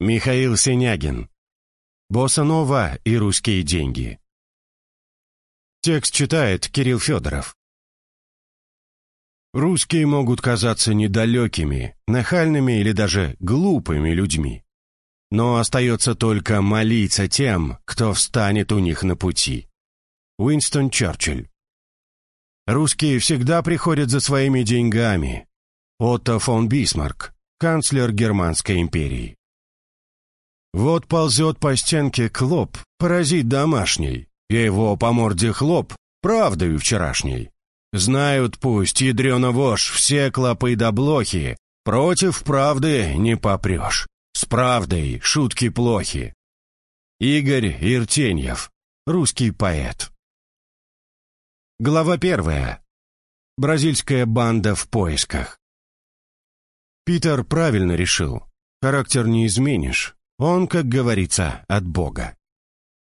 Михаил Синягин. Босса и русские деньги. Текст читает Кирилл Федоров. Русские могут казаться недалекими, нахальными или даже глупыми людьми. Но остается только молиться тем, кто встанет у них на пути. Уинстон Черчилль. Русские всегда приходят за своими деньгами. Отто фон Бисмарк, канцлер Германской империи. Вот ползет по стенке клоп, паразит домашний. Я его по морде хлоп, правдою вчерашней. Знают пусть, ядрена вошь, все клопы да блохи, против правды не попрешь. С правдой шутки плохи. Игорь Иртеньев, русский поэт. Глава первая. Бразильская банда в поисках. Питер правильно решил. Характер не изменишь, он, как говорится, от Бога.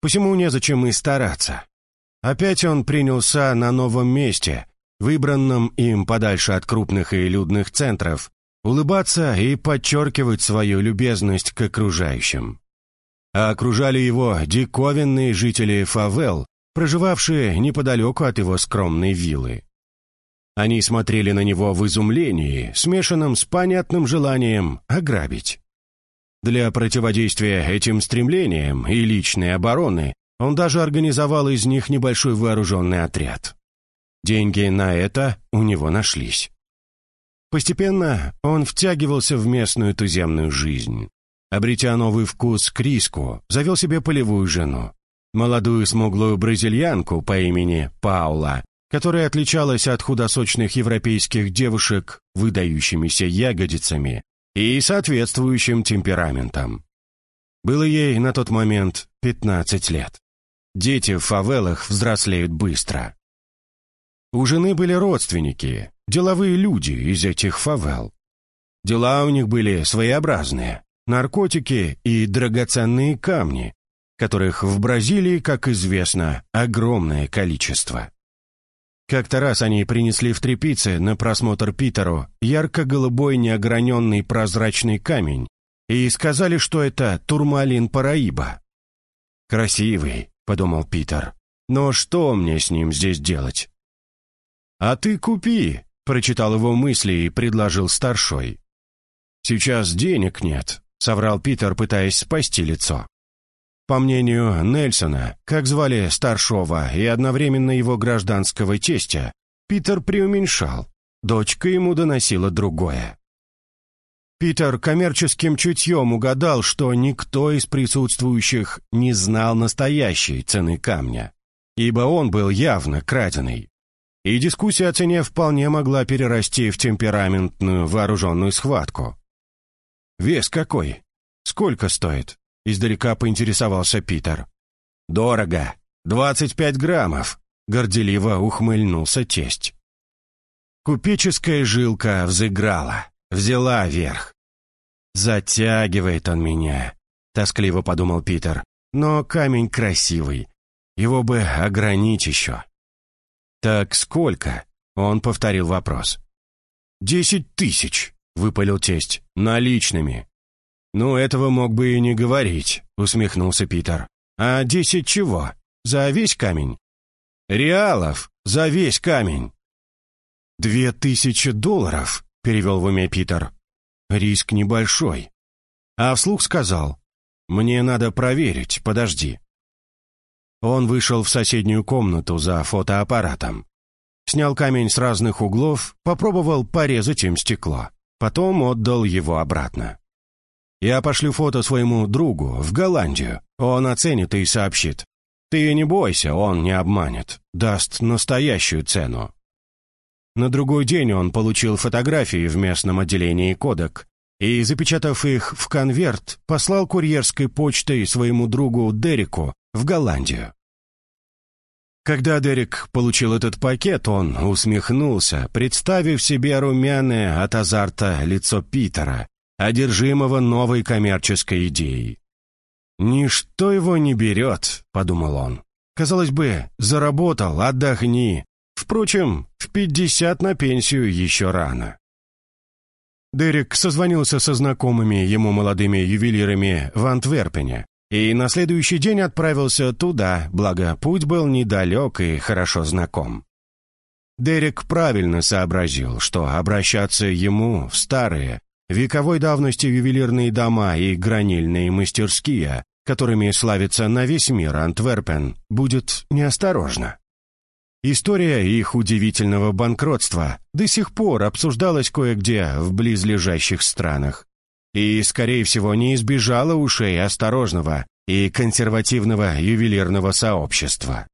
Посему незачем и стараться. Опять он принялся на новом месте, выбранном им подальше от крупных и людных центров, улыбаться и подчеркивать свою любезность к окружающим. А окружали его диковинные жители фавел, проживавшие неподалеку от его скромной виллы. Они смотрели на него в изумлении, смешанном с понятным желанием ограбить. Для противодействия этим стремлениям и личной обороны он даже организовал из них небольшой вооруженный отряд. Деньги на это у него нашлись. Постепенно он втягивался в местную туземную жизнь. Обретя новый вкус к риску, завел себе полевую жену. Молодую смуглую бразильянку по имени Паула, которая отличалась от худосочных европейских девушек выдающимися ягодицами и соответствующим темпераментом. Было ей на тот момент 15 лет. Дети в фавелах взрослеют быстро. У жены были родственники, деловые люди из этих фавел. Дела у них были своеобразные. Наркотики и драгоценные камни, которых в Бразилии, как известно, огромное количество. Как-то раз они принесли в трепице на просмотр Питеру ярко-голубой неограненный прозрачный камень и сказали, что это турмалин Параиба. «Красивый», — подумал Питер, — «но что мне с ним здесь делать?» «А ты купи», — прочитал его мысли и предложил старшой. «Сейчас денег нет», — соврал Питер, пытаясь спасти лицо. По мнению Нельсона, как звали старшего и одновременно его гражданского тестя, Питер преуменьшал. Дочка ему доносила другое. Питер коммерческим чутьем угадал, что никто из присутствующих не знал настоящей цены камня, ибо он был явно краденый. И дискуссия о цене вполне могла перерасти в темпераментную вооруженную схватку. «Вес какой? Сколько стоит?» Издалека поинтересовался Питер. «Дорого. Двадцать пять граммов», — горделиво ухмыльнулся тесть. Купеческая жилка взыграла, взяла верх. «Затягивает он меня», — тоскливо подумал Питер. «Но камень красивый. Его бы огранить еще». «Так сколько?» — он повторил вопрос. «Десять тысяч», — выпалил тесть, — «наличными». «Ну, этого мог бы и не говорить», — усмехнулся Питер. «А десять чего? За весь камень?» «Реалов! За весь камень!» «Две тысячи долларов», — перевел в уме Питер. «Риск небольшой». А вслух сказал, «Мне надо проверить, подожди». Он вышел в соседнюю комнату за фотоаппаратом. Снял камень с разных углов, попробовал порезать им стекло. Потом отдал его обратно. Я пошлю фото своему другу в Голландию. Он оценит и сообщит. Ты не бойся, он не обманет. Даст настоящую цену. На другой день он получил фотографии в местном отделении «Kodak» и, запечатав их в конверт, послал курьерской почтой своему другу Дереку в Голландию. Когда Дерек получил этот пакет, он усмехнулся, представив себе румяное от азарта лицо Питера, одержимого новой коммерческой идеей. «Ничто его не берет», — подумал он. «Казалось бы, заработал, отдохни. Впрочем, в пятьдесят на пенсию еще рано». Дерек созвонился со знакомыми ему молодыми ювелирами в Антверпене и на следующий день отправился туда, благо путь был недалек и хорошо знаком. Дерек правильно сообразил, что обращаться ему в старые, вековой давности ювелирные дома и гранильные мастерские, которыми славится на весь мир Антверпен, будет неосторожно. История их удивительного банкротства до сих пор обсуждалась кое-где в близлежащих странах и, скорее всего, не избежала ушей осторожного и консервативного ювелирного сообщества.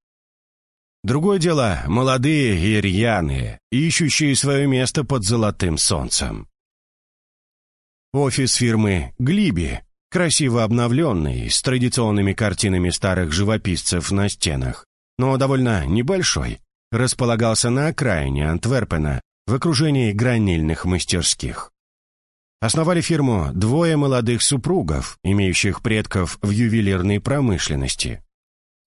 Другое дело — молодые и рьяные, ищущие свое место под золотым солнцем. Офис фирмы «Глиби», красиво обновленный, с традиционными картинами старых живописцев на стенах, но довольно небольшой, располагался на окраине Антверпена в окружении гранильных мастерских. Основали фирму двое молодых супругов, имеющих предков в ювелирной промышленности.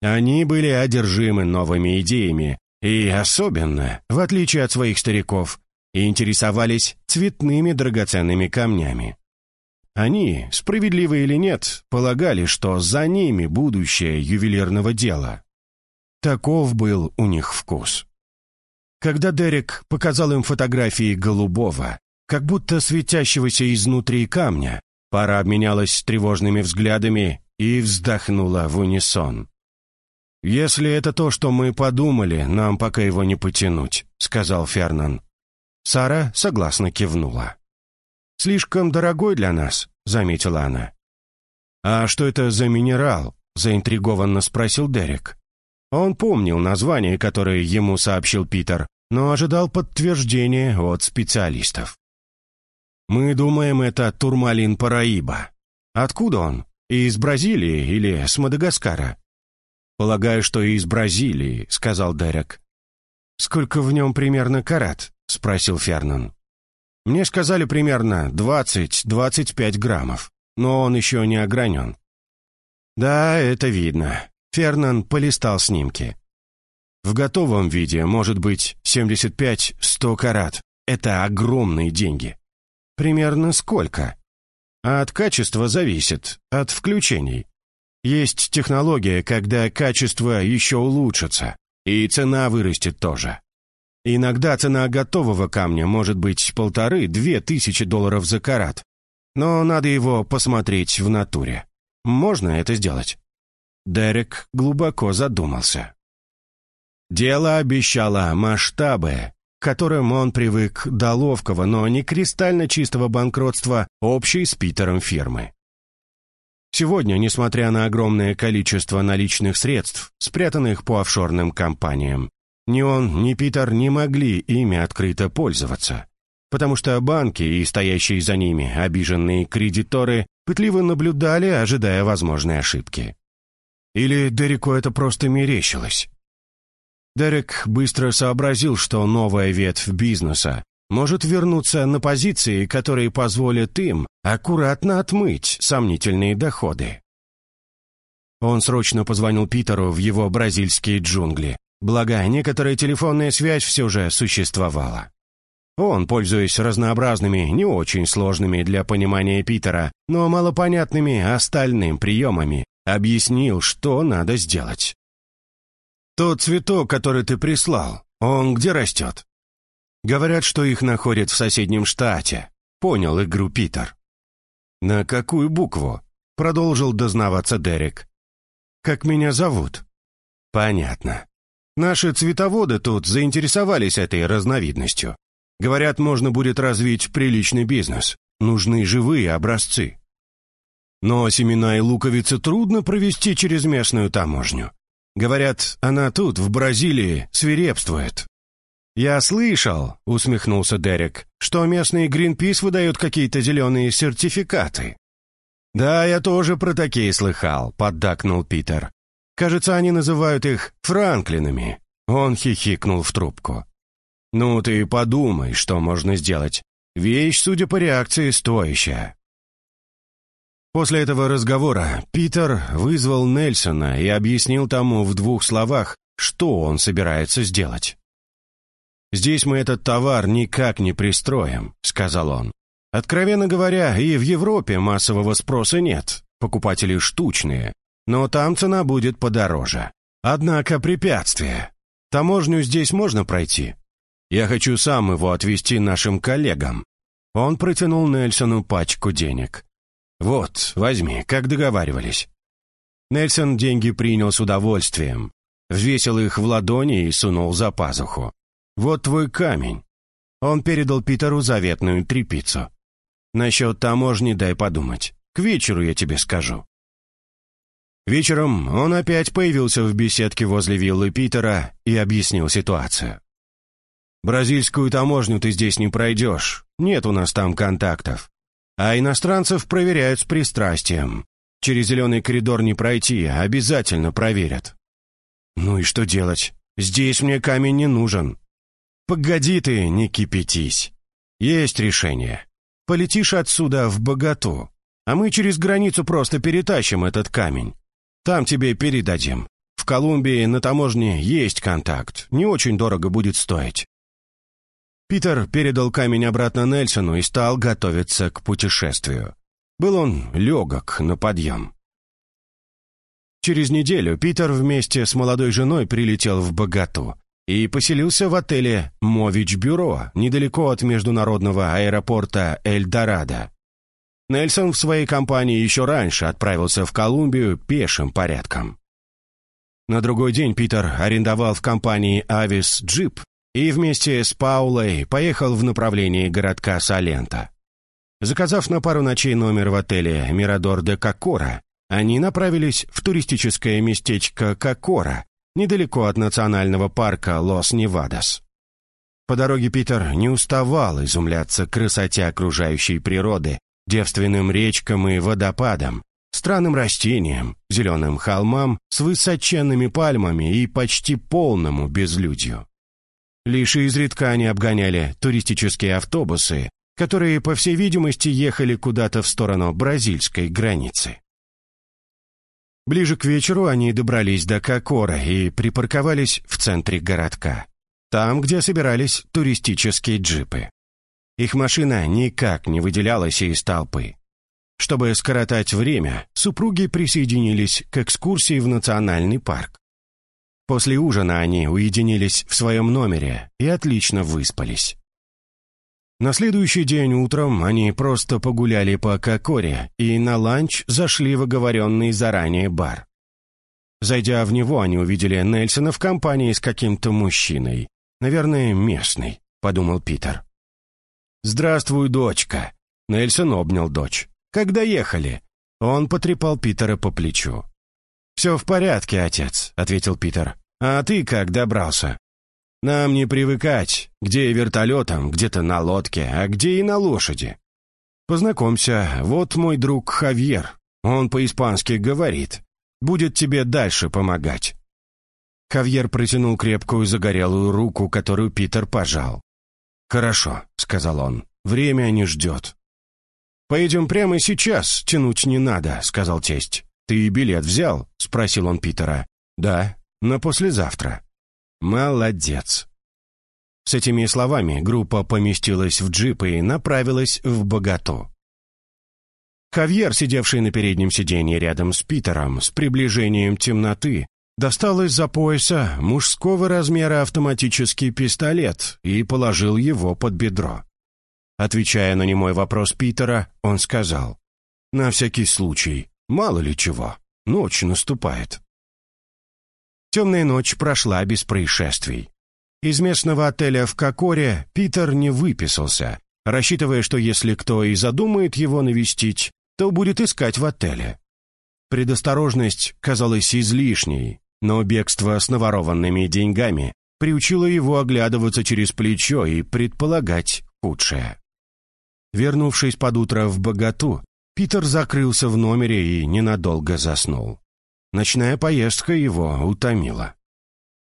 Они были одержимы новыми идеями и особенно, в отличие от своих стариков, интересовались цветными драгоценными камнями. Они, справедливо или нет, полагали, что за ними будущее ювелирного дела. Таков был у них вкус. Когда Дерек показал им фотографии голубого, как будто светящегося изнутри камня, пара обменялась тревожными взглядами и вздохнула в унисон. «Если это то, что мы подумали, нам пока его не потянуть», — сказал Фернан. Сара согласно кивнула. «Слишком дорогой для нас», — заметила она. «А что это за минерал?» — заинтригованно спросил Дерек. Он помнил название, которое ему сообщил Питер, но ожидал подтверждения от специалистов. «Мы думаем, это турмалин параиба. Откуда он? Из Бразилии или с Мадагаскара?» «Полагаю, что из Бразилии», — сказал Дерек. «Сколько в нем примерно карат?» — спросил Фернан. «Мне сказали примерно 20-25 граммов, но он еще не огранен». «Да, это видно. Фернан полистал снимки. В готовом виде может быть 75-100 карат. Это огромные деньги. Примерно сколько? А от качества зависит, от включений. Есть технология, когда качество еще улучшится, и цена вырастет тоже. Иногда цена готового камня может быть полторы-две тысячи долларов за карат, но надо его посмотреть в натуре. Можно это сделать? Дерек глубоко задумался. Дело обещало масштабы, к которым он привык до ловкого, но не кристально чистого банкротства общей с Питером фирмы. Сегодня, несмотря на огромное количество наличных средств, спрятанных по офшорным компаниям, ни он, ни Питер не могли ими открыто пользоваться, потому что банки и стоящие за ними обиженные кредиторы пытливо наблюдали, ожидая возможной ошибки. Или Дереку это просто мерещилось? Дерек быстро сообразил, что новая ветвь бизнеса может вернуться на позиции, которые позволят им аккуратно отмыть сомнительные доходы. Он срочно позвонил Питеру в его бразильские джунгли, благо некоторая телефонная связь все же существовала. Он, пользуясь разнообразными, не очень сложными для понимания Питера, но малопонятными остальным приемами, объяснил, что надо сделать. «Тот цветок, который ты прислал, он где растет?» «Говорят, что их находят в соседнем штате», — понял игру Питер. «На какую букву?» — продолжил дознаваться Дерек. «Как меня зовут?» «Понятно. Наши цветоводы тут заинтересовались этой разновидностью. Говорят, можно будет развить приличный бизнес. Нужны живые образцы. Но семена и луковицы трудно провести через местную таможню. Говорят, она тут, в Бразилии, свирепствует. «Я слышал», — усмехнулся Дерек, «что местный Гринпис выдает какие-то зеленые сертификаты». «Да, я тоже про такие слыхал», — поддакнул Питер. «Кажется, они называют их Франклинами». Он хихикнул в трубку. «Ну ты подумай, что можно сделать. Вещь, судя по реакции, стоящая. После этого разговора Питер вызвал Нельсона и объяснил тому в двух словах, что он собирается сделать. «Здесь мы этот товар никак не пристроим», — сказал он. Откровенно говоря, и в Европе массового спроса нет, покупатели штучные, но там цена будет подороже. Однако препятствие. Таможню здесь можно пройти. Я хочу сам его отвезти нашим коллегам. Он протянул Нельсону пачку денег. «Вот, возьми, как договаривались». Нельсон деньги принял с удовольствием, взвесил их в ладони и сунул за пазуху. «Вот твой камень». Он передал Питеру заветную трепицу. «Насчет таможни дай подумать. К вечеру я тебе скажу». Вечером он опять появился в беседке возле виллы Питера и объяснил ситуацию. «Бразильскую таможню ты здесь не пройдешь, нет у нас там контактов. А иностранцев проверяют с пристрастием. Через зеленый коридор не пройти, обязательно проверят». «Ну и что делать? Здесь мне камень не нужен». «Погоди ты, не кипятись. Есть решение. Полетишь отсюда в богату, а мы через границу просто перетащим этот камень. Там тебе передадим. В Колумбии на таможне есть контакт. Не очень дорого будет стоить». Питер передал камень обратно Нельсону и стал готовиться к путешествию. Был он легок на подъем. Через неделю Питер вместе с молодой женой прилетел в Богату и поселился в отеле «Мович-бюро» недалеко от международного аэропорта Эльдорадо. Нельсон в своей компании еще раньше отправился в Колумбию пешим порядком. На другой день Питер арендовал в компании «Авис» джип и вместе с Паулой поехал в направлении городка Салента. Заказав на пару ночей номер в отеле «Мирадор де Кокора», они направились в туристическое местечко Кокора, недалеко от национального парка Лос-Невадос. По дороге Питер не уставал изумляться красоте окружающей природы девственным речкам и водопадам, странным растениям, зеленым холмам с высоченными пальмами и почти полному безлюдью. Лишь изредка они обгоняли туристические автобусы, которые, по всей видимости, ехали куда-то в сторону бразильской границы. Ближе к вечеру они добрались до Кокора и припарковались в центре городка, там, где собирались туристические джипы. Их машина никак не выделялась из толпы. Чтобы скоротать время, супруги присоединились к экскурсии в национальный парк. После ужина они уединились в своем номере и отлично выспались. На следующий день утром они просто погуляли по Кокоре и на ланч зашли в оговоренный заранее бар. Зайдя в него, они увидели Нельсона в компании с каким-то мужчиной. Наверное, местный, подумал Питер. «Здравствуй, дочка!» Нельсон обнял дочь. «Когда ехали?» Он потрепал Питера по плечу. «Все в порядке, отец», — ответил Питер. «А ты как добрался?» «Нам не привыкать, где вертолетом, где-то на лодке, а где и на лошади». «Познакомься, вот мой друг Хавьер. Он по-испански говорит. Будет тебе дальше помогать». Хавьер протянул крепкую загорелую руку, которую Питер пожал. «Хорошо», — сказал он, — «время не ждет». «Поедем прямо сейчас, тянуть не надо», — сказал тесть. «Ты билет взял?» — спросил он Питера. «Да, на послезавтра». «Молодец». С этими словами группа поместилась в джип и направилась в Богату. Хавьер, сидевший на переднем сиденье рядом с Питером, с приближением темноты, достал из-за пояса мужского размера автоматический пистолет и положил его под бедро. Отвечая на немой вопрос Питера, он сказал, «На всякий случай, мало ли чего, ночь наступает». Темная ночь прошла без происшествий. Из местного отеля в Кокоре Питер не выписался, рассчитывая, что если кто и задумает его навестить, то будет искать в отеле. Предосторожность казалась излишней, но бегство с наворованными деньгами приучило его оглядываться через плечо и предполагать худшее. Вернувшись под утро в богату, Питер закрылся в номере и ненадолго заснул. Ночная поездка его утомила.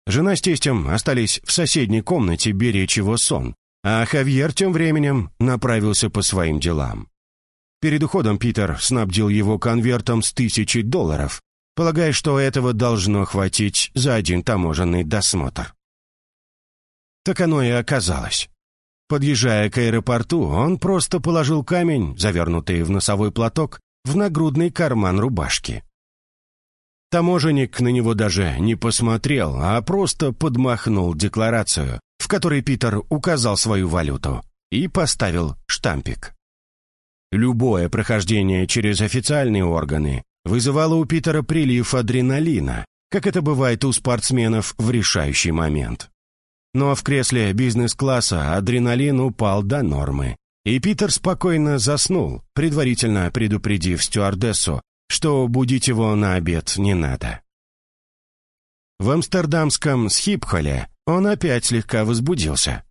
Жена с тестем остались в соседней комнате беречь его сон, а Хавьер тем временем направился по своим делам. Перед уходом Питер снабдил его конвертом с тысячи долларов, полагая, что этого должно хватить за один таможенный досмотр. Так оно и оказалось. Подъезжая к аэропорту, он просто положил камень, завернутый в носовой платок, в нагрудный карман рубашки. Таможенник на него даже не посмотрел, а просто подмахнул декларацию, в которой Питер указал свою валюту, и поставил штампик. Любое прохождение через официальные органы вызывало у Питера прилив адреналина, как это бывает у спортсменов в решающий момент. Но в кресле бизнес-класса адреналин упал до нормы, и Питер спокойно заснул, предварительно предупредив стюардессу, что будить его на обед не надо. В амстердамском Схипхоле он опять слегка возбудился.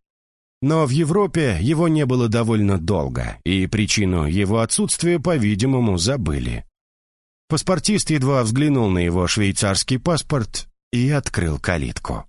Но в Европе его не было довольно долго, и причину его отсутствия, по-видимому, забыли. Паспортист едва взглянул на его швейцарский паспорт и открыл калитку.